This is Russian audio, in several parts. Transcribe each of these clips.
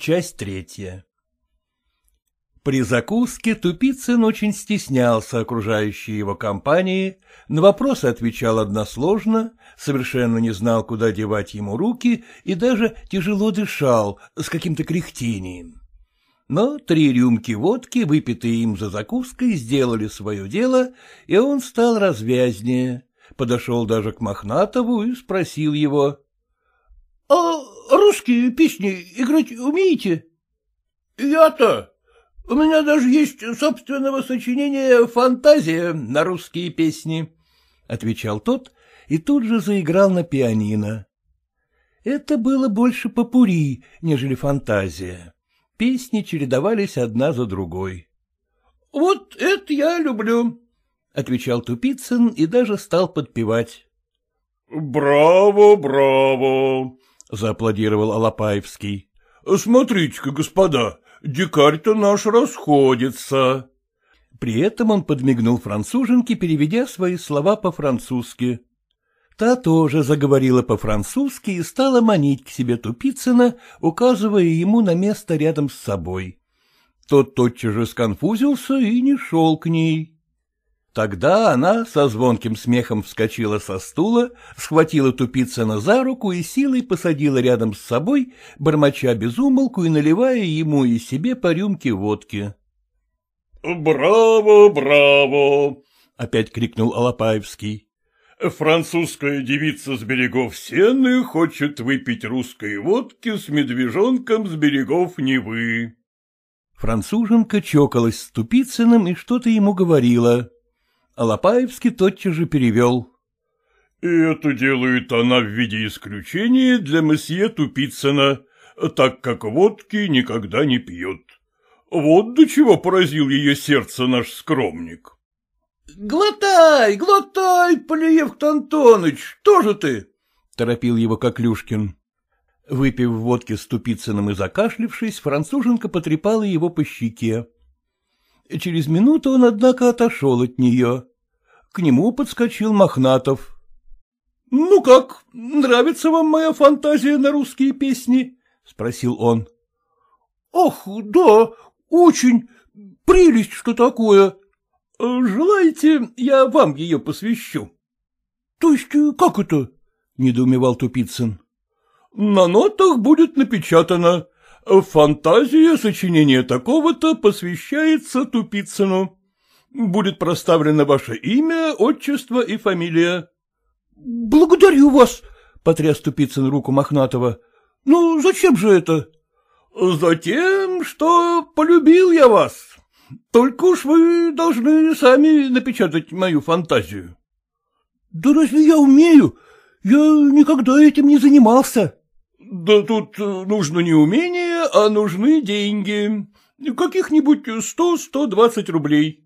Часть третья. При закуске Тупицын очень стеснялся окружающей его компании, на вопросы отвечал односложно, совершенно не знал, куда девать ему руки и даже тяжело дышал с каким-то кряхтением. Но три рюмки водки, выпитые им за закуской, сделали свое дело, и он стал развязнее, подошел даже к Мохнатову и спросил его. — А русские песни играть умеете? — Я-то у меня даже есть собственного сочинения «Фантазия» на русские песни, — отвечал тот и тут же заиграл на пианино. Это было больше попури, нежели фантазия. Песни чередовались одна за другой. — Вот это я люблю, — отвечал Тупицын и даже стал подпевать. — Браво, браво! — зааплодировал Алапаевский. — Смотрите-ка, господа, дикарь-то наш расходится. При этом он подмигнул француженке, переведя свои слова по-французски. Та тоже заговорила по-французски и стала манить к себе Тупицына, указывая ему на место рядом с собой. Тот тотчас же сконфузился и не шел к ней. Тогда она со звонким смехом вскочила со стула, схватила Тупицына за руку и силой посадила рядом с собой, бормоча безумолку и наливая ему и себе по рюмке водки. — Браво, браво! — опять крикнул Алапаевский. — Французская девица с берегов Сены хочет выпить русской водки с медвежонком с берегов Невы. Француженка чокалась с Тупицыным и что-то ему говорила. Алапаевский тотчас же перевел. — И это делает она в виде исключения для месье Тупицына, так как водки никогда не пьет. Вот до чего поразил ее сердце наш скромник. — Глотай, глотай, Полиев Антоныч, что же ты? — торопил его Коклюшкин. Выпив водки с Тупицыным и закашлившись, француженка потрепала его по щеке. Через минуту он, однако, отошел от нее. К нему подскочил Мохнатов. — Ну как, нравится вам моя фантазия на русские песни? — спросил он. — Ах, да, очень. Прелесть, что такое. Желаете, я вам ее посвящу? — То есть как это? — недоумевал Тупицын. — На нотах будет напечатано. Фантазия сочинения такого-то посвящается Тупицыну будет проставлено ваше имя, отчество и фамилия. — Благодарю вас, — потряс Тупицын руку Мохнатова. — Ну, зачем же это? — Затем, что полюбил я вас. Только уж вы должны сами напечатать мою фантазию. — Да разве я умею? Я никогда этим не занимался. — Да тут нужно не умение, а нужны деньги. Каких-нибудь сто-сто двадцать рублей.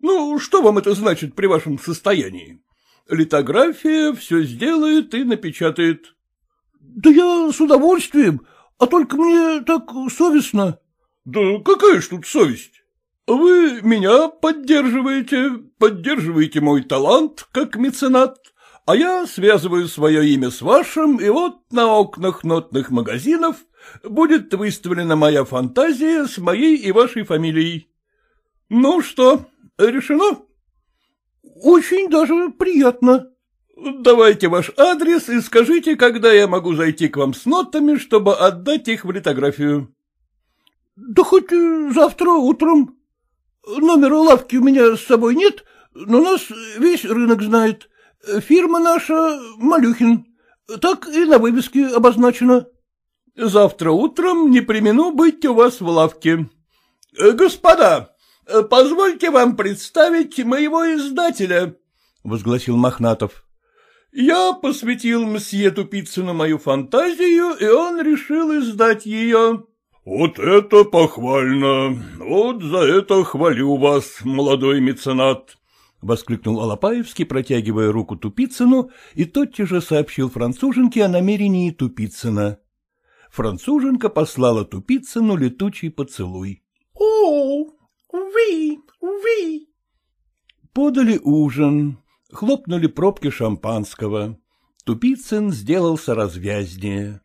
Ну, что вам это значит при вашем состоянии? Литография все сделает и напечатает. — Да я с удовольствием, а только мне так совестно. — Да какая ж тут совесть? Вы меня поддерживаете, поддерживаете мой талант как меценат, а я связываю свое имя с вашим, и вот на окнах нотных магазинов будет выставлена моя фантазия с моей и вашей фамилией. Ну что, Решено? Очень даже приятно. Давайте ваш адрес и скажите, когда я могу зайти к вам с нотами, чтобы отдать их в литографию. Да хоть завтра утром. Номера лавки у меня с собой нет, но нас весь рынок знает. Фирма наша Малюхин. Так и на вывеске обозначено. Завтра утром не примену быть у вас в лавке. Господа, Э, — Позвольте вам представить моего издателя, — возгласил Мохнатов. — Я посвятил мсье Тупицыну мою фантазию, и он решил издать ее. — Вот это похвально! Вот за это хвалю вас, молодой меценат! — воскликнул Алапаевский, протягивая руку Тупицыну, и тотчас же сообщил француженке о намерении Тупицына. Француженка послала Тупицыну летучий поцелуй. — О, Уви, уви. Подали ужин, хлопнули пробки шампанского. Тупицын сделался развязнее.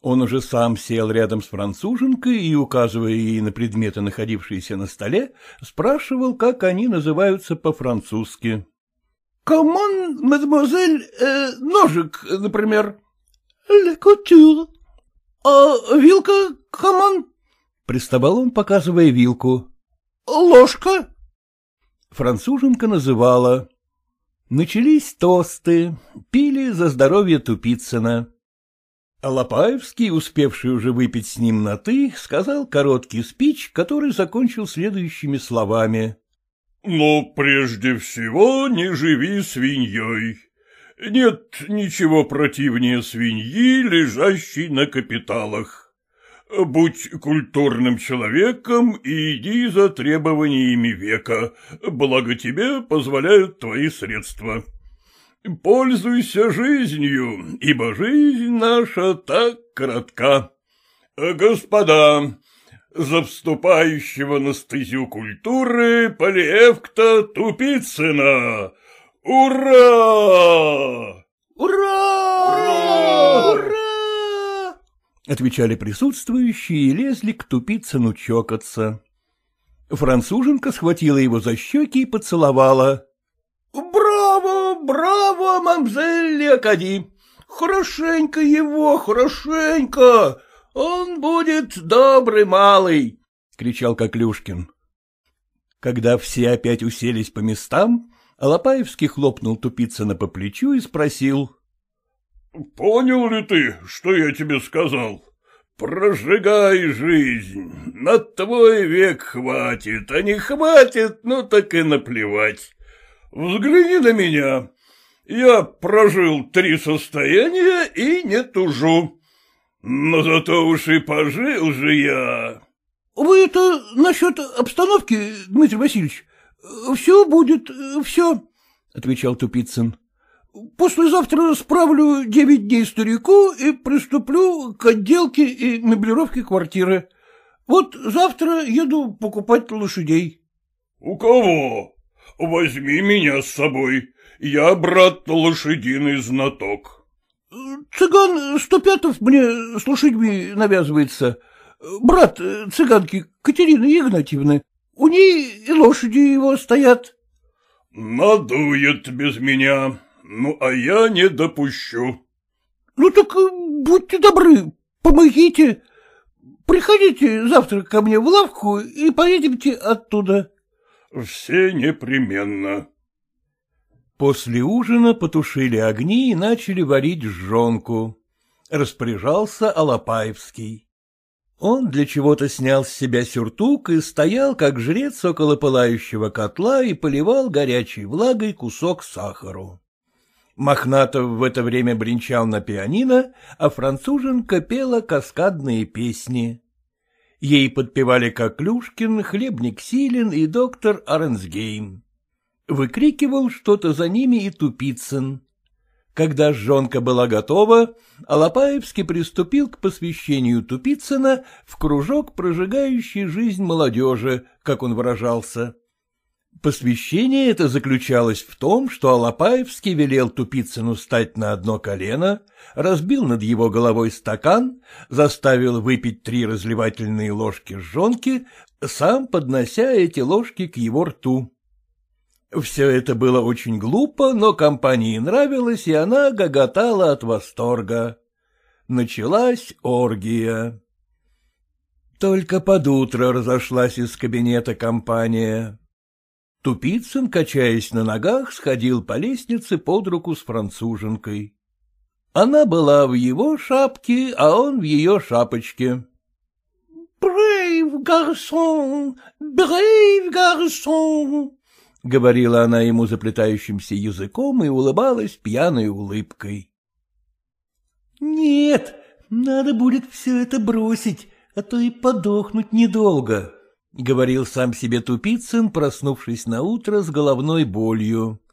Он уже сам сел рядом с француженкой и, указывая ей на предметы, находившиеся на столе, спрашивал, как они называются по-французски. — Комон, мадемуазель, э, ножик, например. — Ле кутюр. — А вилка, комон? — приставал он, показывая вилку. — Ложка. Француженка называла. Начались тосты, пили за здоровье Тупицына. Лопаевский, успевший уже выпить с ним на «ты», сказал короткий спич, который закончил следующими словами. — Но прежде всего не живи свиньей. Нет ничего противнее свиньи, лежащей на капиталах. Будь культурным человеком и иди за требованиями века, благо тебе позволяют твои средства. — Пользуйся жизнью, ибо жизнь наша так коротка. Господа, за вступающего на стезю культуры Полиевкта Тупицына! Ура! Ура! Ура! Отвечали присутствующие и лезли к Тупицыну чокаться. Француженка схватила его за щеки и поцеловала. «Браво, браво, мамзель Леокади! Хорошенько его, хорошенько! Он будет добрый малый!» — кричал Коклюшкин. Когда все опять уселись по местам, Алапаевский хлопнул Тупицына по плечу и спросил. — Понял ли ты, что я тебе сказал? Прожигай жизнь, на твой век хватит, а не хватит, ну так и наплевать. Взгляни на меня. Я прожил три состояния и не тужу. Но зато уж и пожил же я. — Вы это насчет обстановки, Дмитрий Васильевич? Все будет, все, — отвечал Тупицын. — Послезавтра справлю девять дней старику и приступлю к отделке и меблировке квартиры. Вот завтра еду покупать лошадей. — У кого? Возьми меня с собой. Я, брат, лошадиный знаток. Цыган Стопятов мне с лошадьми навязывается. Брат цыганки Катерины Игнатьевны. У ней и лошади его стоят. Надует без меня. Ну, а я не допущу. Ну так будьте добры, помогите. Приходите завтра ко мне в лавку и поедемте оттуда. Все непременно. После ужина потушили огни и начали варить жжёнку. Распоряжался Алапаевский. Он для чего-то снял с себя сюртук и стоял, как жрец около пылающего котла и поливал горячей влагой кусок сахару. Мохнатов в это время бренчал на пианино, а француженка пела каскадные песни. Ей подпевали Коклюшкин, Хлебник Силин и доктор Аренсгейм. Выкрикивал что-то за ними и Тупицын. Когда жонка была готова, Алапаевский приступил к посвящению Тупицына в кружок, прожигающий жизнь молодежи, как он выражался. Посвящение это заключалось в том, что Алапаевский велел Тупицыну стать на одно колено, разбил над его головой стакан, заставил выпить три разливательные ложки жжонки, сам поднося эти ложки к его рту. Все это было очень глупо, но компании нравилось, и она гоготала от восторга. Началась оргия. Только под утро разошлась из кабинета компания. Тупицын, качаясь на ногах, сходил по лестнице под руку с француженкой. Она была в его шапке, а он в ее шапочке. — Брейв, гарсон! Брейв, гарсон! — говорила она ему заплетающимся языком и улыбалась пьяной улыбкой. — Нет, надо будет все это бросить, а то и подохнуть недолго, — говорил сам себе Тупицын, проснувшись на утро с головной болью. —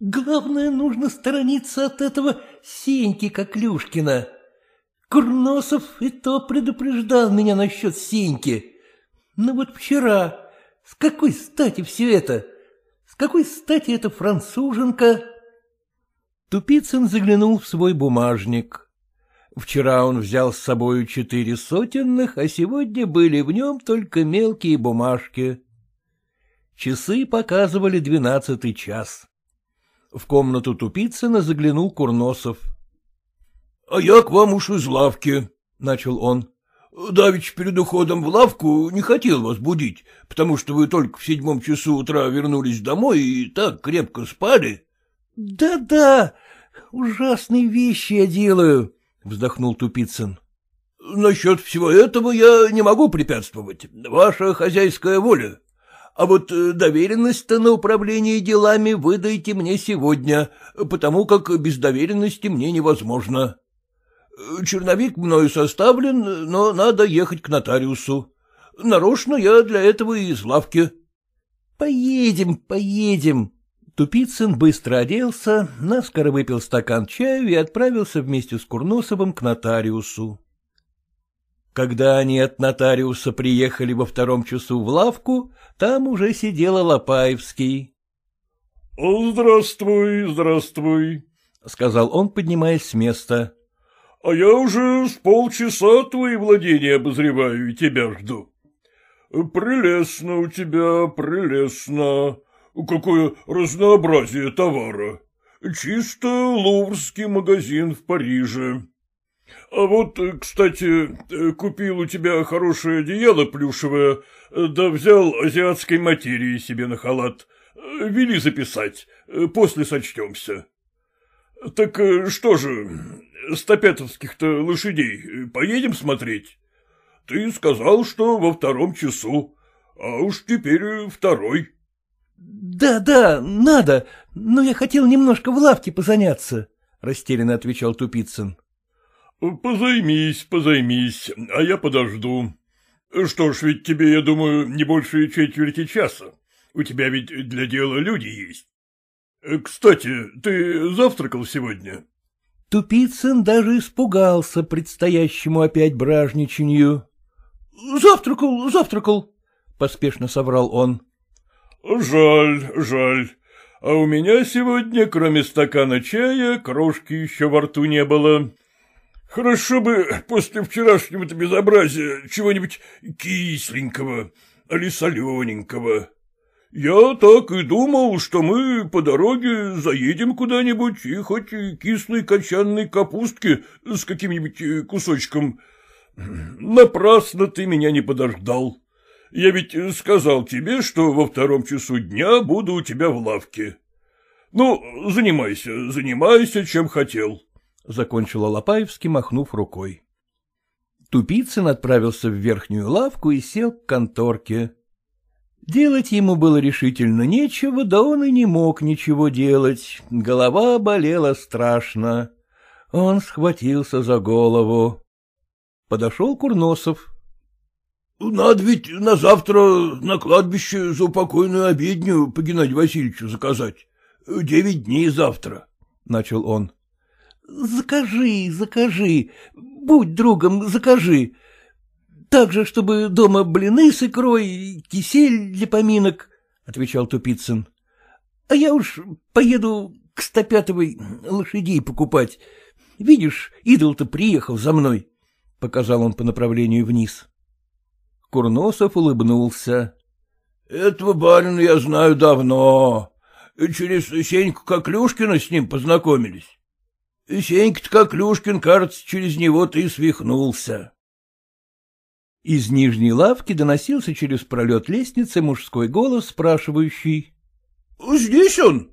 Главное, нужно сторониться от этого Сеньки Коклюшкина. Курносов и то предупреждал меня насчет Сеньки. Но вот вчера, с какой стати все это? С какой стати эта француженка? Тупицын заглянул в свой бумажник. Вчера он взял с собою четыре сотенных, а сегодня были в нем только мелкие бумажки. Часы показывали двенадцатый час. В комнату Тупицына заглянул Курносов. — А я к вам уж из лавки, — начал он. — Давич перед уходом в лавку не хотел вас будить, потому что вы только в седьмом часу утра вернулись домой и так крепко спали. Да — Да-да, ужасные вещи я делаю, — вздохнул Тупицын. — Насчет всего этого я не могу препятствовать. Ваша хозяйская воля. А вот э, доверенность-то на управление делами вы дайте мне сегодня, потому как без доверенности мне невозможно. Черновик мною составлен, но надо ехать к нотариусу. Нарочно я для этого и из лавки. — Поедем, поедем. Тупицын быстро оделся, наскоро выпил стакан чаю и отправился вместе с Курносовым к нотариусу. Когда они от нотариуса приехали во втором часу в лавку, там уже сидела Лопаевский. — Здравствуй, здравствуй, — сказал он, поднимаясь с места. — А я уже с полчаса твои владения обозреваю и тебя жду. Прелестно у тебя, прелестно. Какое разнообразие товара. Чисто луврский магазин в Париже. А вот, э, кстати, э, купил у тебя хорошее одеяло плюшевое, э, да взял азиатской материи себе на халат. Вели записать, после сочтемся. Так что же, стопятовских-то лошадей поедем смотреть? Ты сказал, что во втором часу, а уж теперь второй. Да, да, надо, но я хотел немножко в лавке позаняться, — растерянно отвечал Тупицын. — Позаймись, позаймись, а я подожду. Что ж, ведь тебе, я думаю, не больше четверти часа. У тебя ведь для дела люди есть. Кстати, ты завтракал сегодня? Тупицын даже испугался предстоящему опять бражничанию. — Завтракал, завтракал, — поспешно соврал он. — Жаль, жаль. А у меня сегодня, кроме стакана чая, крошки еще во рту не было. Хорошо бы после вчерашнего-то безобразия чего-нибудь кисленького или солененького. Я так и думал, что мы по дороге заедем куда-нибудь и хоть кислой кочанной капустки с каким-нибудь кусочком. Напрасно ты меня не подождал. Я ведь сказал тебе, что во втором часу дня буду у тебя в лавке. Ну, занимайся, занимайся, чем хотел. — закончил Алапаевский, махнув рукой. Тупицын отправился в верхнюю лавку и сел к конторке. Делать ему было решительно нечего, да он и не мог ничего делать. Голова болела страшно. Он схватился за голову. Подошел Курносов. — Надо ведь на завтра на кладбище за упокойную обедню по Геннадию Васильевичу заказать. Девять дней завтра, — начал он. — Закажи, закажи, будь другом, закажи. Так же, чтобы дома блины с икрой, кисель для поминок, — отвечал Тупицын. — А я уж поеду к Стопятовой лошадей покупать. Видишь, идол-то приехал за мной, — показал он по направлению вниз. Курносов улыбнулся. — Этого барина я знаю давно. Через Сеньку Коклюшкина с ним познакомились. Сенька-то Коклюшкин, кажется, через него-то и свихнулся. Из нижней лавки доносился через пролет лестницы мужской голос, спрашивающий. — Здесь он?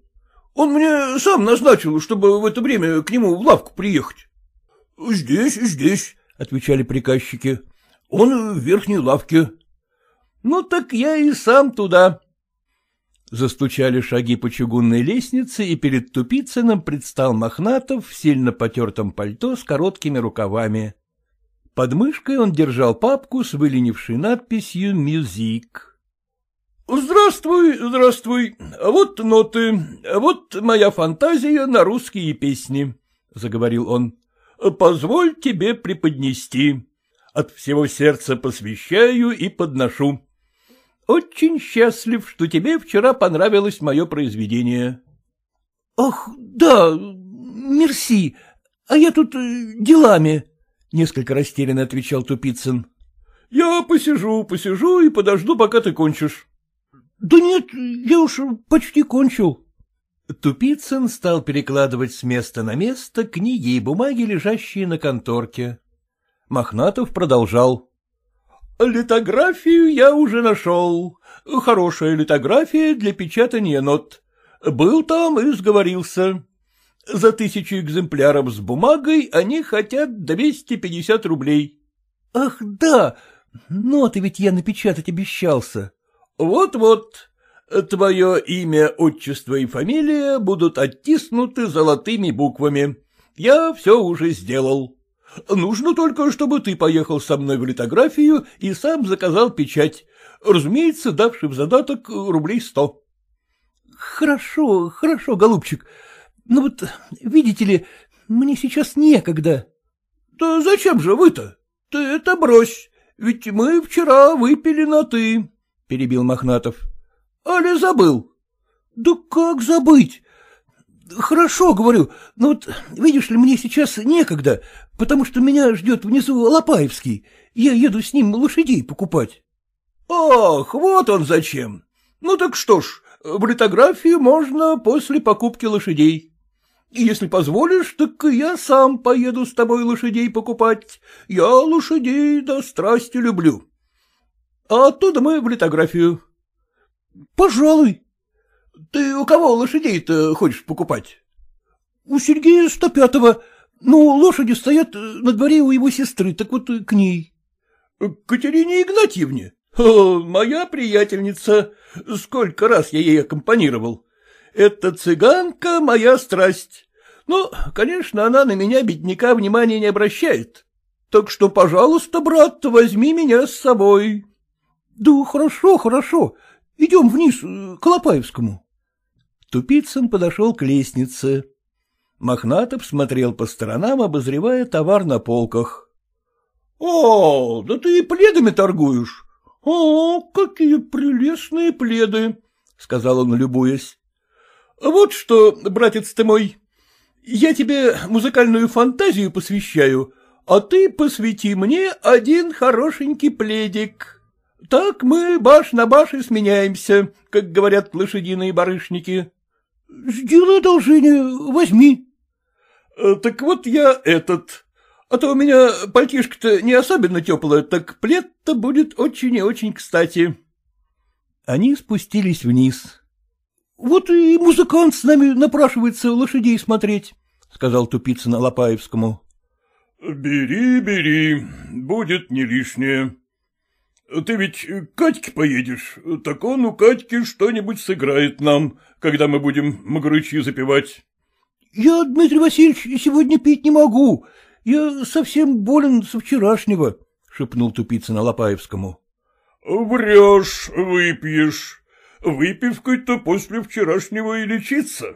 Он мне сам назначил, чтобы в это время к нему в лавку приехать. — Здесь, здесь, — отвечали приказчики. — Он в верхней лавке. — Ну так я и сам туда, Застучали шаги по чугунной лестнице, и перед Тупицыным предстал Мохнатов в сильно потертом пальто с короткими рукавами. Под мышкой он держал папку с выленившей надписью «Мюзик». — Здравствуй, здравствуй. Вот ноты, вот моя фантазия на русские песни, — заговорил он. — Позволь тебе преподнести. От всего сердца посвящаю и подношу. Очень счастлив, что тебе вчера понравилось мое произведение. — Ах, да, мерси, а я тут э, делами, — несколько растерянно отвечал Тупицын. — Я посижу, посижу и подожду, пока ты кончишь. — Да нет, я уж почти кончил. Тупицын стал перекладывать с места на место книги и бумаги, лежащие на конторке. Мохнатов продолжал. — Литографию я уже нашел. Хорошая литография для печатания нот. Был там и сговорился. За тысячу экземпляров с бумагой они хотят 250 рублей. — Ах, да, ноты ведь я напечатать обещался. Вот-вот. Твое имя, отчество и фамилия будут оттиснуты золотыми буквами. Я все уже сделал. Нужно только, чтобы ты поехал со мной в литографию и сам заказал печать, разумеется, давший в задаток рублей сто. — Хорошо, хорошо, голубчик. Но вот, видите ли, мне сейчас некогда. — Да зачем же вы-то? Ты это брось, ведь мы вчера выпили на «ты», — перебил Мохнатов. — Али забыл? — Да как забыть? Хорошо, говорю, но вот, видишь ли, мне сейчас некогда, потому что меня ждет внизу Лопаевский. Я еду с ним лошадей покупать. — Ах, вот он зачем. Ну так что ж, в литографию можно после покупки лошадей. Если позволишь, так я сам поеду с тобой лошадей покупать. Я лошадей до страсти люблю. А оттуда мы в литографию. — Пожалуй. Ты у кого лошадей-то хочешь покупать? — У Сергея Стопятого. Ну, лошади стоят на дворе у его сестры, так вот к ней. — Катерине Игнатьевне? О, моя приятельница. Сколько раз я ей аккомпанировал. Эта цыганка — моя страсть. Ну, конечно, она на меня, бедняка, внимания не обращает. Так что, пожалуйста, брат, возьми меня с собой. — Да хорошо, хорошо. Идем вниз, к Лопаевскому. Тупицын подошел к лестнице. Мохнатов смотрел по сторонам, обозревая товар на полках. — О, да ты и пледами торгуешь. — О, какие прелестные пледы, — сказал он, любуясь. — Вот что, братец ты мой, я тебе музыкальную фантазию посвящаю, а ты посвяти мне один хорошенький пледик. Так мы баш на баш и сменяемся, как говорят лошадиные барышники. — Сделай одолжение, возьми. Э, — Так вот я этот. А то у меня пальтишко-то не особенно теплое, так плед-то будет очень и очень кстати. Они спустились вниз. — Вот и музыкант с нами напрашивается лошадей смотреть, — сказал Тупицын Лопаевскому. — Бери, бери, будет не лишнее. Ты ведь к Катьке поедешь, так он у Катьки что-нибудь сыграет нам, когда мы будем могрычи запивать. — Я, Дмитрий Васильевич, сегодня пить не могу. Я совсем болен со вчерашнего, — шепнул Тупицын Лопаевскому. — Врешь, выпьешь. Выпивкой-то после вчерашнего и лечиться.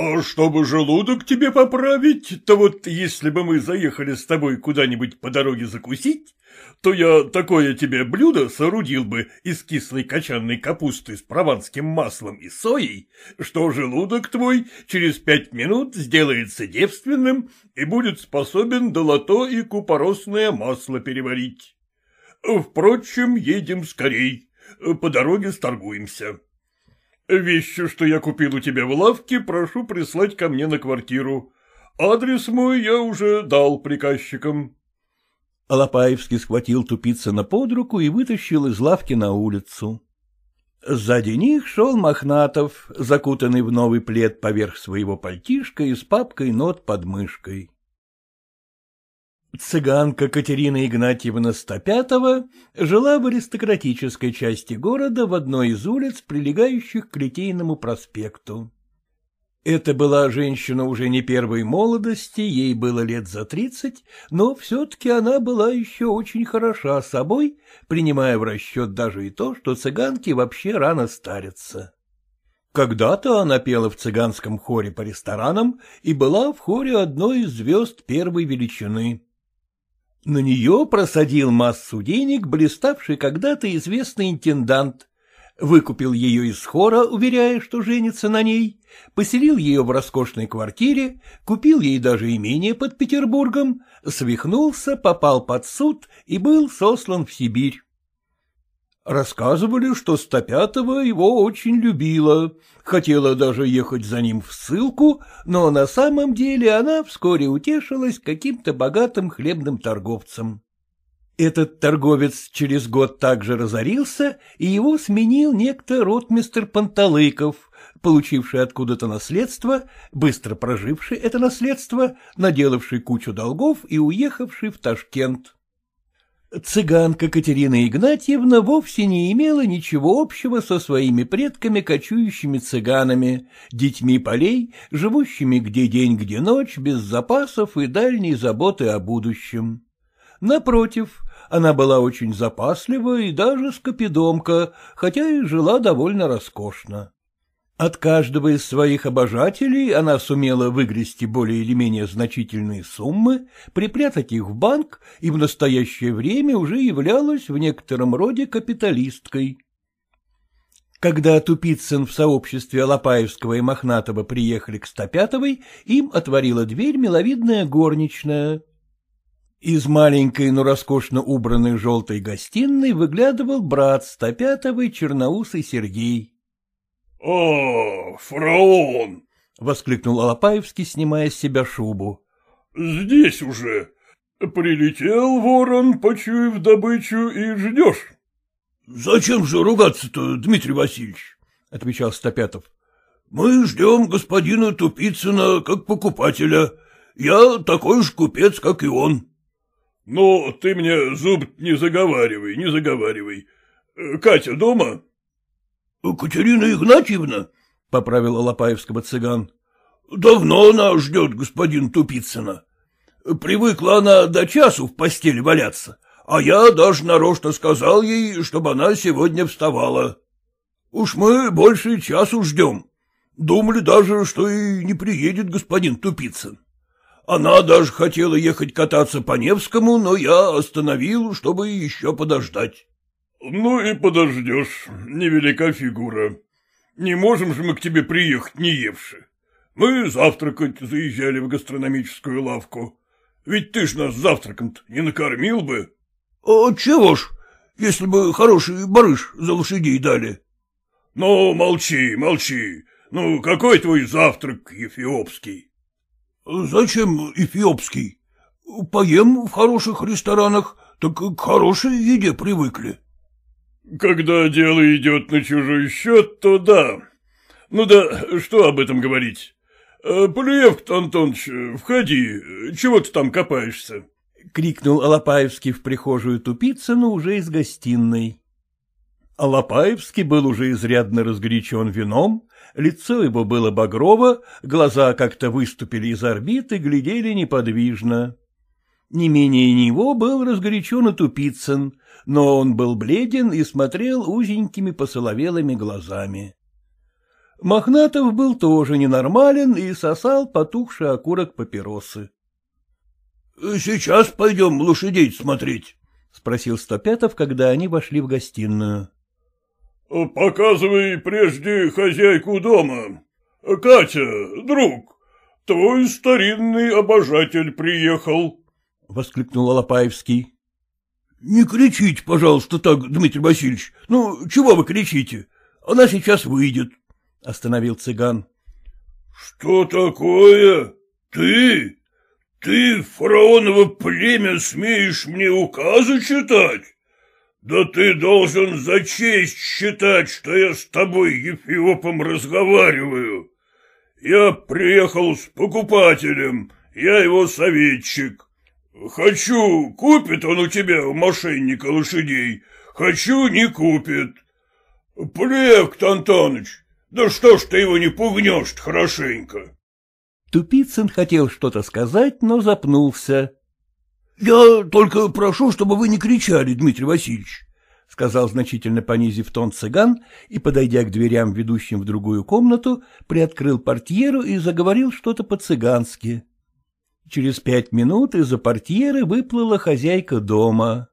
А чтобы желудок тебе поправить, то вот если бы мы заехали с тобой куда-нибудь по дороге закусить, то я такое тебе блюдо соорудил бы из кислой качанной капусты с прованским маслом и соей, что желудок твой через пять минут сделается девственным и будет способен долото и купоросное масло переварить. Впрочем, едем скорей, по дороге сторгуемся. Вещи, что я купил у тебя в лавке, прошу прислать ко мне на квартиру. Адрес мой я уже дал приказчикам. Алапаевский схватил Тупицына под руку и вытащил из лавки на улицу. Сзади них шел Мохнатов, закутанный в новый плед поверх своего пальтишка и с папкой нот под мышкой. Цыганка Катерина Игнатьевна Стопятова жила в аристократической части города в одной из улиц, прилегающих к Литейному проспекту. Это была женщина уже не первой молодости, ей было лет за тридцать, но все-таки она была еще очень хороша собой, принимая в расчет даже и то, что цыганки вообще рано старятся. Когда-то она пела в цыганском хоре по ресторанам и была в хоре одной из звезд первой величины. На нее просадил массу денег, блиставший когда-то известный интендант, выкупил ее из хора, уверяя, что женится на ней, поселил ее в роскошной квартире, купил ей даже имение под Петербургом, свихнулся, попал под суд и был сослан в Сибирь. Рассказывали, что Стопятова его очень любила, хотела даже ехать за ним в ссылку, но на самом деле она вскоре утешилась каким-то богатым хлебным торговцем. Этот торговец через год также разорился, и его сменил некто ротмистер Панталыков, получивший откуда-то наследство, быстро проживший это наследство, наделавший кучу долгов и уехавший в Ташкент. Цыганка Катерина Игнатьевна вовсе не имела ничего общего со своими предками кочующими цыганами, детьми полей, живущими где день, где ночь, без запасов и дальней заботы о будущем. Напротив, она была очень запаслива и даже скопидомка, хотя и жила довольно роскошно. От каждого из своих обожателей она сумела выгрести более или менее значительные суммы, припрятать их в банк и в настоящее время уже являлась в некотором роде капиталисткой. Когда Тупицын в сообществе Алапаевского и Мохнатого приехали к Стопятовой, им отворила дверь миловидная горничная. Из маленькой, но роскошно убранной желтой гостиной выглядывал брат Стопятовой, черноусый Сергей. — О, фараон! — воскликнул Алапаевский, снимая с себя шубу. — Здесь уже. Прилетел ворон, почуяв добычу, и ждешь. — Зачем же ругаться-то, Дмитрий Васильевич? — отвечал Стопятов. — Мы ждем господина Тупицына как покупателя. Я такой же купец, как и он. — Ну, ты мне зуб не заговаривай, не заговаривай. Катя дома? — Катерина Игнатьевна, — поправил Алапаевского цыган. — Давно она ждет господин Тупицына. Привыкла она до часу в постели валяться, а я даже нарочно сказал ей, чтобы она сегодня вставала. Уж мы больше часу ждем. Думали даже, что и не приедет господин Тупицын. Она даже хотела ехать кататься по Невскому, но я остановил, чтобы еще подождать. — Ну и подождешь, невелика фигура. Не можем же мы к тебе приехать, не евши. Мы завтракать заезжали в гастрономическую лавку. Ведь ты ж нас завтраком-то не накормил бы. — А чего ж, если бы хороший барыш за лошадей дали? — Ну, молчи, молчи. Ну, какой твой завтрак эфиопский? — Зачем эфиопский? Поем в хороших ресторанах, так к хорошей еде привыкли. — когда дело идет на чужой счет, то да. Ну да, что об этом говорить? Э, Полуев, Антонович, входи, чего ты там копаешься? — крикнул Алапаевский в прихожую Тупицыну уже из гостиной. Алапаевский был уже изрядно разгорячен вином, лицо его было багрово, глаза как-то выступили из орбиты, глядели неподвижно. Не менее него был разгорячен и Тупицын, но он был бледен и смотрел узенькими посоловелыми глазами. Мохнатов был тоже ненормален и сосал потухший окурок папиросы. — Сейчас пойдем лошадей смотреть, — спросил Стопятов, когда они вошли в гостиную. — Показывай прежде хозяйку дома. Катя, друг, твой старинный обожатель приехал. — воскликнул Алапаевский. — Не кричите, пожалуйста, так, Дмитрий Васильевич. Ну, чего вы кричите? Она сейчас выйдет, — остановил цыган. — Что такое? Ты? Ты, фараоново племя, смеешь мне указы читать? Да ты должен за честь считать, что я с тобой, Ефиопом, разговариваю. Я приехал с покупателем, я его советчик. Хочу, купит он у тебя, у мошенника, лошадей, хочу, не купит. Плевк, Антоныч, да что ж ты его не пугнешь хорошенько? Тупицын хотел что-то сказать, но запнулся. — Я только прошу, чтобы вы не кричали, Дмитрий Васильевич, — сказал значительно понизив тон цыган и, подойдя к дверям, ведущим в другую комнату, приоткрыл портьеру и заговорил что-то по-цыгански. Через пять минут из-за портьеры выплыла хозяйка дома.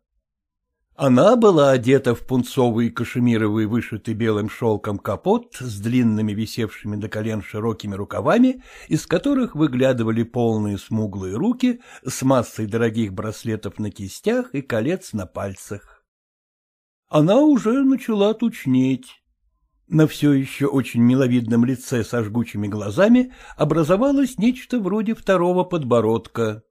Она была одета в пунцовый кашемировый вышитый белым шелком капот с длинными висевшими до колен широкими рукавами, из которых выглядывали полные смуглые руки с массой дорогих браслетов на кистях и колец на пальцах. Она уже начала тучнеть. На все еще очень миловидном лице со жгучими глазами образовалось нечто вроде второго подбородка.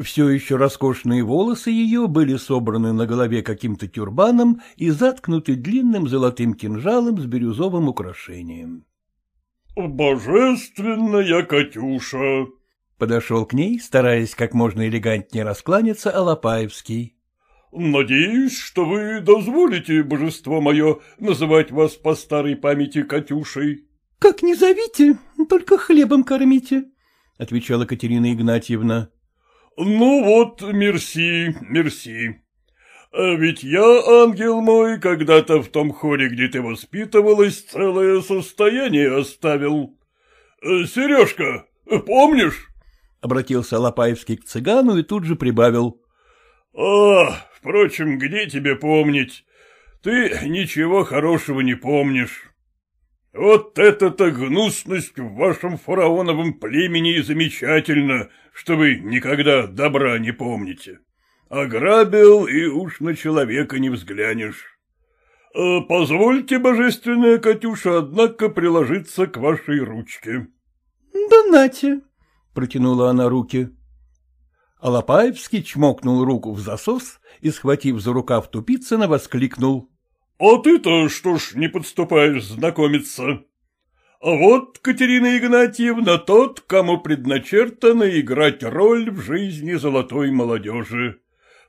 Все еще роскошные волосы ее были собраны на голове каким-то тюрбаном и заткнуты длинным золотым кинжалом с бирюзовым украшением. — Божественная Катюша! — подошел к ней, стараясь как можно элегантнее раскланяться Алапаевский. — Надеюсь, что вы дозволите, божество мое, называть вас по старой памяти Катюшей. — Как не зовите, только хлебом кормите, — отвечала Катерина Игнатьевна. — Ну вот, мерси, мерси. А ведь я, ангел мой, когда-то в том хоре, где ты воспитывалась, целое состояние оставил. Э, Сережка, помнишь? — обратился Лопаевский к цыгану и тут же прибавил. — А, впрочем, где тебе помнить? Ты ничего хорошего не помнишь. Вот это-то гнусность в вашем фараоновом племени и замечательно, что вы никогда добра не помните. Ограбил, и уж на человека не взглянешь. А позвольте, божественная Катюша, однако, приложиться к вашей ручке. — Да нате, — протянула она руки. Алапаевский чмокнул руку в засос и, схватив за рукав Тупицына, воскликнул. А ты-то что ж не подступаешь знакомиться? А вот, Катерина Игнатьевна, тот, кому предначертано играть роль в жизни золотой молодежи.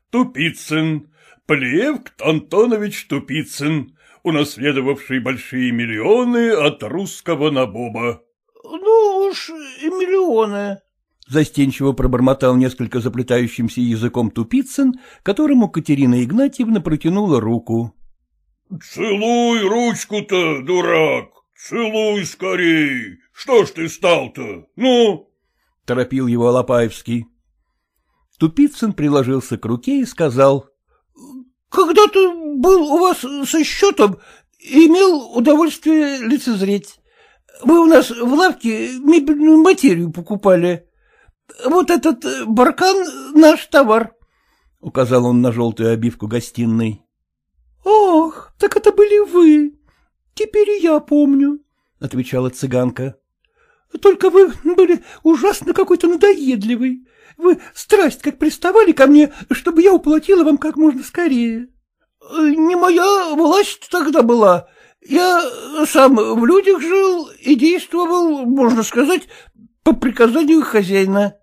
Тупицын, Плевкт Антонович Тупицын, унаследовавший большие миллионы от русского набоба. — Ну уж и миллионы, Застенчиво пробормотал несколько заплетающимся языком Тупицын, которому Катерина Игнатьевна протянула руку. — Целуй ручку-то, дурак, целуй скорей. Что ж ты стал-то, ну? — торопил его Алапаевский. Тупицын приложился к руке и сказал. — Когда-то был у вас со счетом и имел удовольствие лицезреть. Вы у нас в лавке мебельную материю покупали. Вот этот баркан — наш товар. — указал он на желтую обивку гостиной. — Ах, так это были вы. Теперь я помню, — отвечала цыганка. — Только вы были ужасно какой-то надоедливый. Вы страсть как приставали ко мне, чтобы я уплатила вам как можно скорее. — Не моя власть тогда была. Я сам в людях жил и действовал, можно сказать, по приказанию хозяина.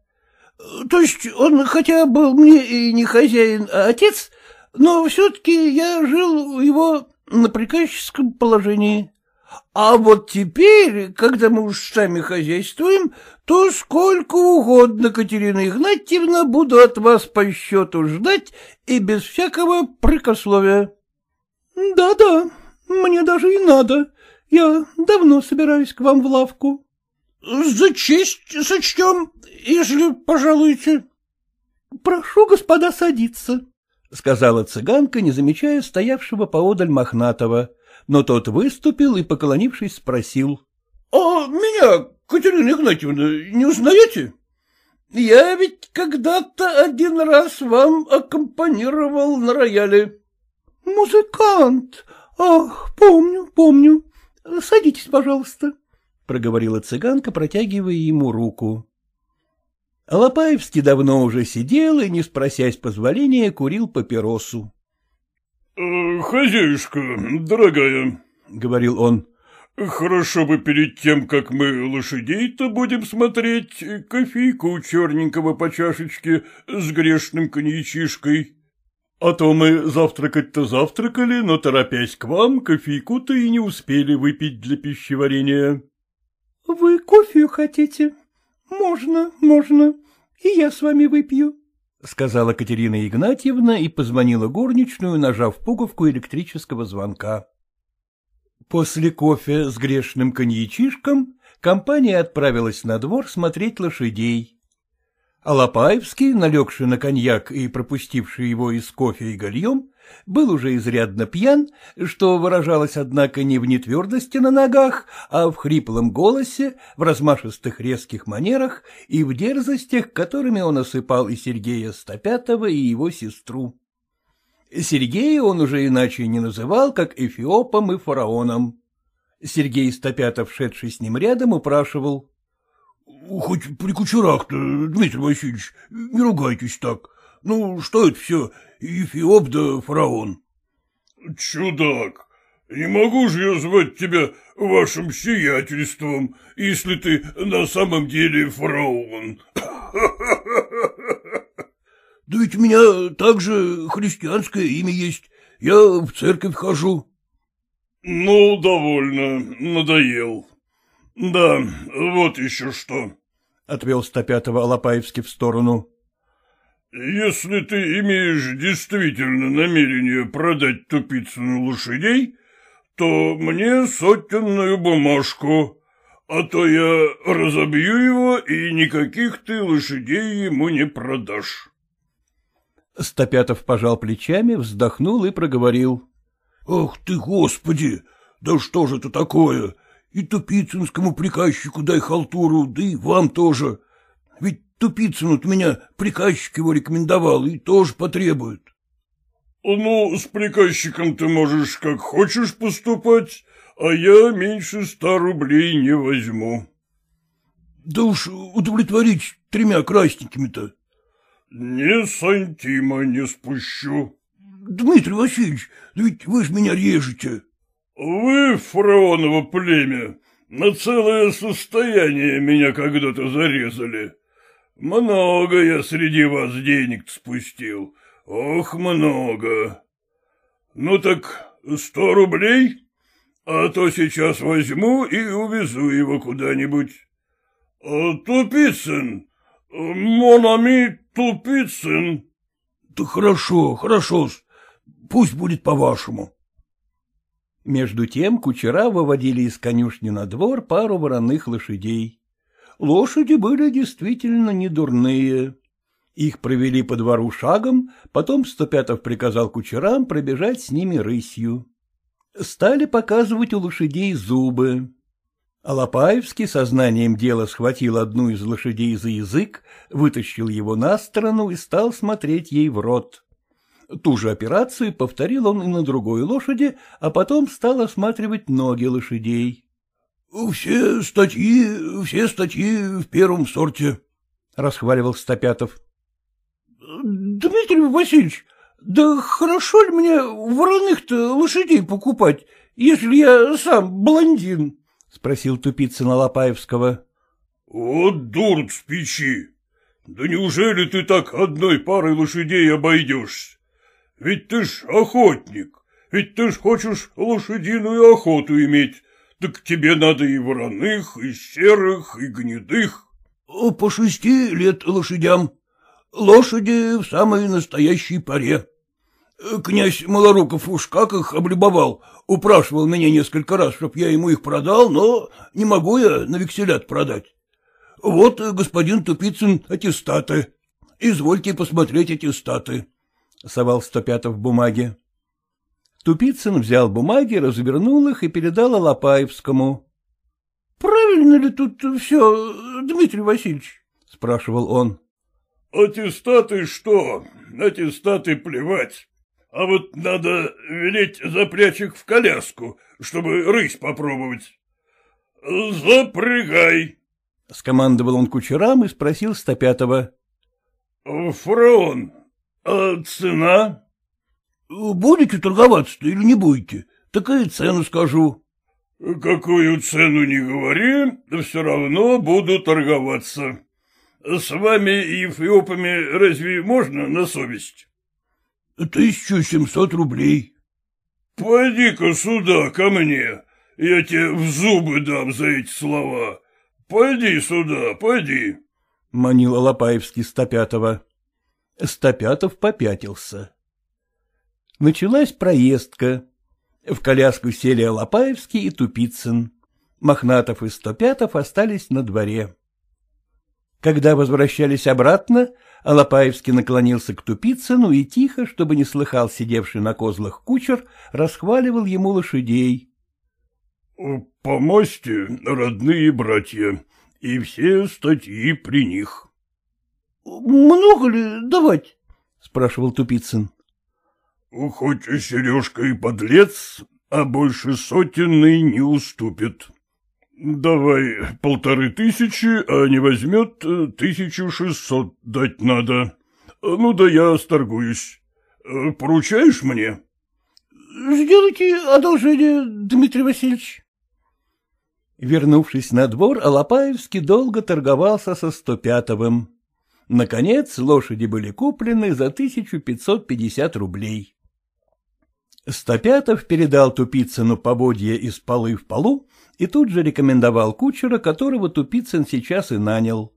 То есть он хотя был мне и не хозяин, а отец, но все-таки я жил у его на приказческом положении. А вот теперь, когда мы уж сами хозяйствуем, то сколько угодно, Катерина Игнатьевна, буду от вас по счету ждать и без всякого прикословия. Да — Да-да, мне даже и надо. Я давно собираюсь к вам в лавку. — За честь сочтем, если пожалуйте. — Прошу, господа, садиться. — сказала цыганка, не замечая стоявшего поодаль Мохнатого, но тот выступил и, поклонившись, спросил. — А меня, Катерина Игнатьевна, не узнаете? Я ведь когда-то один раз вам аккомпанировал на рояле. — Музыкант! Ах, помню, помню. Садитесь, пожалуйста, — проговорила цыганка, протягивая ему руку. Алапаевский давно уже сидел и, не спросясь позволения, курил папиросу. «Э, — Хозяюшка, дорогая, — говорил он, — хорошо бы перед тем, как мы лошадей-то будем смотреть, кофейку черненького по чашечке с грешным коньячишкой. А то мы завтракать-то завтракали, но, торопясь к вам, кофейку-то и не успели выпить для пищеварения. — Вы кофе хотите? Можно, можно, и я с вами выпью, — сказала Катерина Игнатьевна и позвонила горничную, нажав пуговку электрического звонка. После кофе с грешным коньячишком компания отправилась на двор смотреть лошадей. А Лопаевский, налегший на коньяк и пропустивший его из кофе и гальем, был уже изрядно пьян, что выражалось, однако, не в нетвердости на ногах, а в хриплом голосе, в размашистых резких манерах и в дерзостях, которыми он осыпал и Сергея Стопятова, и его сестру. Сергея он уже иначе не называл, как Эфиопом и фараоном. Сергей Стопятов, шедший с ним рядом, упрашивал. — Хоть при кучерах-то, Дмитрий Васильевич, не ругайтесь так. Ну, что это все, Эфиоп да фараон? — Чудак, не могу же я звать тебя вашим сиятельством, если ты на самом деле фараон. Да ведь у меня также христианское имя есть. Я в церковь хожу. — Ну, довольно, надоел. Да, вот еще что. — отвел Стопятова Алапаевский в сторону. — Если ты имеешь действительно намерение продать Тупицыну лошадей, то мне сотенную бумажку, а то я разобью его, и никаких ты лошадей ему не продашь. Стопятов пожал плечами, вздохнул и проговорил. — Ах ты, господи! Да что же это такое? И Тупицынскому приказчику дай халтуру, да и вам тоже. Ведь Тупицын от меня приказчик его рекомендовал и тоже потребует. — Ну, с приказчиком ты можешь как хочешь поступать, а я меньше ста рублей не возьму. — Да уж удовлетворить тремя красненькими-то. — Ни сантима не спущу. — Дмитрий Васильевич, да ведь вы ж меня режете. — Вы, фараоново племя, на целое состояние меня когда-то зарезали. Много я среди вас денег спустил. Ох, много. Ну так сто рублей? А то сейчас возьму и увезу его куда-нибудь. А, Тупицын, Монами Тупицын. Да хорошо, хорошо, пусть будет по-вашему. Между тем кучера выводили из конюшни на двор пару вороных лошадей. Лошади были действительно недурные. Их провели по двору шагом, потом Стопятов приказал кучерам пробежать с ними рысью. Стали показывать у лошадей зубы. Алапаевский сознанием дела схватил одну из лошадей за язык, вытащил его на сторону и стал смотреть ей в рот. Ту же операцию повторил он и на другой лошади, а потом стал осматривать ноги лошадей. — Все статьи, все статьи в первом сорте, — расхваливал Стопятов. — Дмитрий Васильевич, да хорошо ли мне вороных-то лошадей покупать, если я сам блондин? — спросил Тупицына Лопаевского. — Вот дурт с печи! Да неужели ты так одной парой лошадей обойдешься? Ведь ты ж охотник, ведь ты ж хочешь лошадиную охоту иметь, так тебе надо и вороных, и серых, и гнедых. — По шести лет лошадям. Лошади в самой настоящей паре. Князь Малоруков уж как их облюбовал, упрашивал меня несколько раз, чтоб я ему их продал, но не могу я на векселят продать. Вот, господин Тупицын, аттестаты. Извольте посмотреть аттестаты. — совал Стопятов бумаги. Тупицын взял бумаги, развернул их и передал Алапаевскому. — Правильно ли тут все, Дмитрий Васильевич? — спрашивал он. — Аттестаты что? Аттестаты плевать. А вот надо велеть запрячь их в коляску, чтобы рысь попробовать. — Запрягай! — скомандовал он кучерам и спросил Стопятова. — Фараон, а цена? — Будете торговаться-то или не будете? Так и цену скажу. — Какую цену не говори, все равно буду торговаться. С вами и эфиопами разве можно на совесть? — Тысячу семьсот рублей. — Пойди-ка сюда, ко мне. Я тебе в зубы дам за эти слова. Пойди сюда, пойди. — манил Алапаевский Стопятова. Стопятов попятился. Началась проездка. В коляску сели Алапаевский и Тупицын. Мохнатов и Стопятов остались на дворе. Когда возвращались обратно, Алапаевский наклонился к Тупицыну и тихо, чтобы не слыхал сидевший на козлах кучер, расхваливал ему лошадей. — По мости родные братья, и все статьи при них. — Много ли давать? — спрашивал Тупицын. — Хоть Сережка и подлец, а больше сотенный не уступит. Давай полторы тысячи, а не возьмет тысячу шестьсот дать надо. Ну да я сторгуюсь. Поручаешь мне? — Сделайте одолжение, Дмитрий Васильевич. Вернувшись на двор, Алапаевский долго торговался со Стопятовым. Наконец лошади были куплены за 1550 рублей. Стопятов передал Тупицыну поводья из полы в полу и тут же рекомендовал кучера, которого Тупицын сейчас и нанял.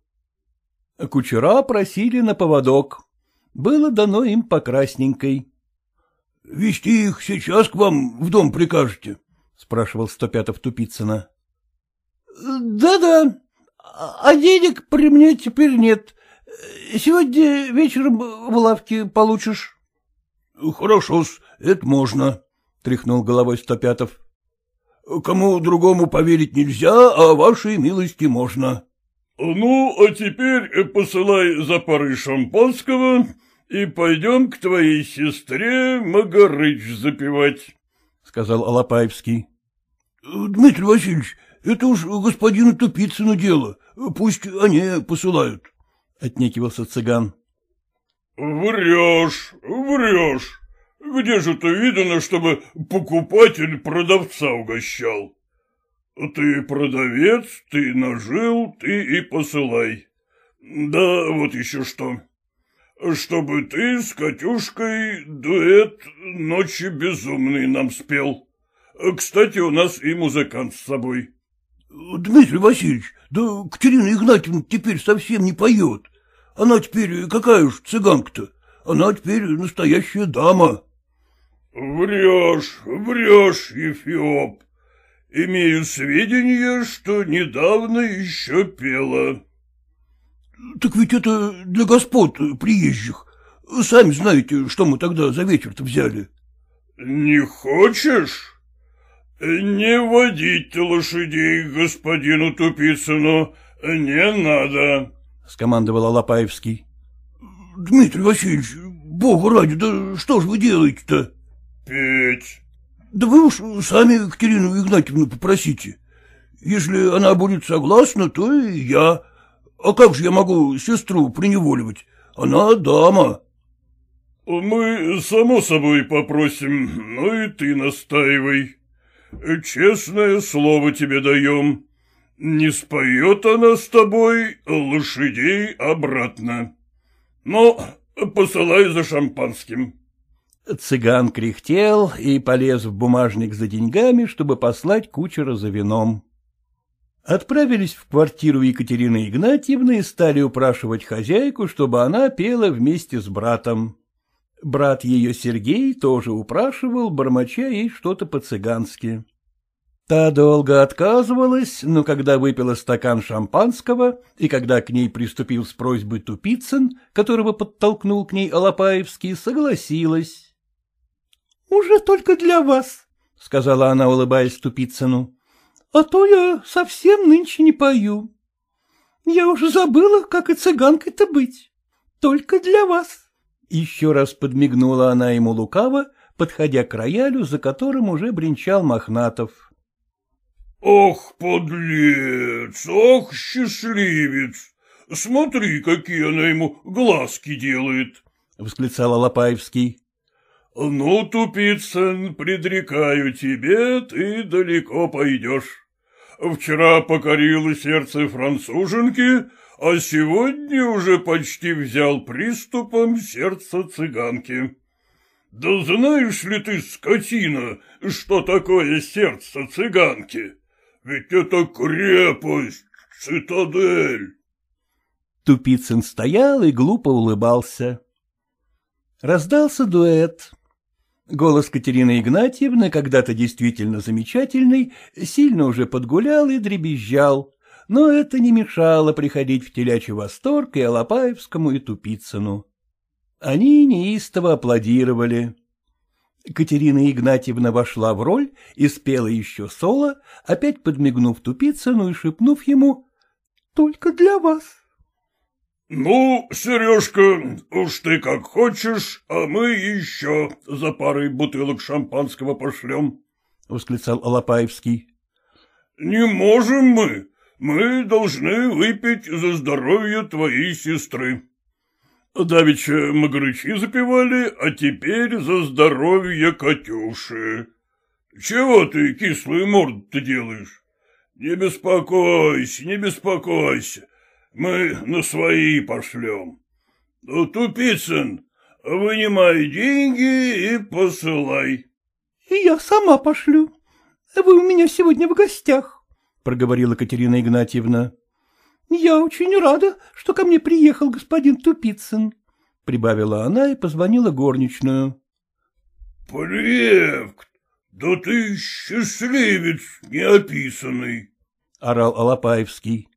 Кучера просили на поводок. Было дано им по красненькой. — Вести их сейчас к вам в дом прикажете? — спрашивал Стопятов Тупицына. Да — а денег при мне теперь нет. Сегодня вечером в лавке получишь. — Хорошо-с, это можно, — тряхнул головой Стопятов. — Кому другому поверить нельзя, а вашей милости можно. — Ну, а теперь посылай за парой шампанского и пойдем к твоей сестре Магарыч запивать, — сказал Алапаевский. — Дмитрий Васильевич, это уж господину Тупицыну дело, пусть они посылают, — отнекивался цыган. — Врешь, врешь. Где же то видано, чтобы покупатель продавца угощал? Ты продавец, ты нажил, ты и посылай. Да вот еще что. Чтобы ты с Катюшкой дуэт «Ночи безумный» нам спел. Кстати, у нас и музыкант с собой. Дмитрий Васильевич, да Катерина Игнатьевна теперь совсем не поет. Она теперь какая уж цыганка-то? Она теперь настоящая дама. Врешь, врешь, Ефиоп. Имею сведения, что недавно еще пела. Так ведь это для господ приезжих. Сами знаете, что мы тогда за вечер-то взяли. Не хочешь? «Не водить лошадей господину Тупицыну не надо», — скомандовал Алапаевский. — Дмитрий Васильевич, богу ради, да что ж вы делаете-то? — Петь. — Да вы уж сами Екатерину Игнатьевну попросите. Если она будет согласна, то и я. А как же я могу сестру приневоливать? Она дама. — Мы, само собой, попросим, но и ты настаивай. Честное слово тебе даем. Не споет она с тобой лошадей обратно. Но посылай за шампанским. Цыган кряхтел и полез в бумажник за деньгами, чтобы послать кучера за вином. Отправились в квартиру Екатерины Игнатьевны и стали упрашивать хозяйку, чтобы она пела вместе с братом. Брат ее Сергей тоже упрашивал, бормоча ей что-то по-цыгански. Та долго отказывалась, но когда выпила стакан шампанского и когда к ней приступил с просьбой Тупицын, которого подтолкнул к ней Алапаевский, согласилась. — Уже только для вас, — сказала она, улыбаясь Тупицыну, — а то я совсем нынче не пою. Я уже забыла, как и цыганкой-то быть. Только для вас. Еще раз подмигнула она ему лукаво, подходя к роялю, за которым уже бренчал Мохнатов. — Ох, подлец, ох, счастливец! Смотри, какие она ему глазки делает! — восклицал Алапаевский. — Ну, Тупицын, предрекаю тебе, ты далеко пойдешь. Вчера покорила сердце француженки, а сегодня уже почти взял приступом сердце цыганки. Да знаешь ли ты, скотина, что такое сердце цыганки? Ведь это крепость, цитадель. Тупицын стоял и глупо улыбался. Раздался дуэт. Голос Катерины Игнатьевны, когда-то действительно замечательный, сильно уже подгулял и дребезжал, но это не мешало приходить в телячий восторг и Алапаевскому, и Тупицыну. Они неистово аплодировали. Катерина Игнатьевна вошла в роль и спела еще соло, опять подмигнув Тупицыну и шепнув ему «Только для вас». — Ну, Сережка, уж ты как хочешь, а мы еще за парой бутылок шампанского пошлем, — восклицал Алапаевский. — Не можем мы, мы должны выпить за здоровье твоей сестры. Давеча Магарычи запивали, а теперь за здоровье Катюши. Чего ты кислую морду-то делаешь? Не беспокойся, не беспокойся, мы на свои пошлем. Ну, Тупицын, вынимай деньги и посылай. — Я сама пошлю. Вы у меня сегодня в гостях, — проговорила Катерина Игнатьевна. Я очень рада, что ко мне приехал господин Тупицын, — прибавила она и позвонила горничную. — Плевк, да ты счастливец неописанный, — орал Алапаевский.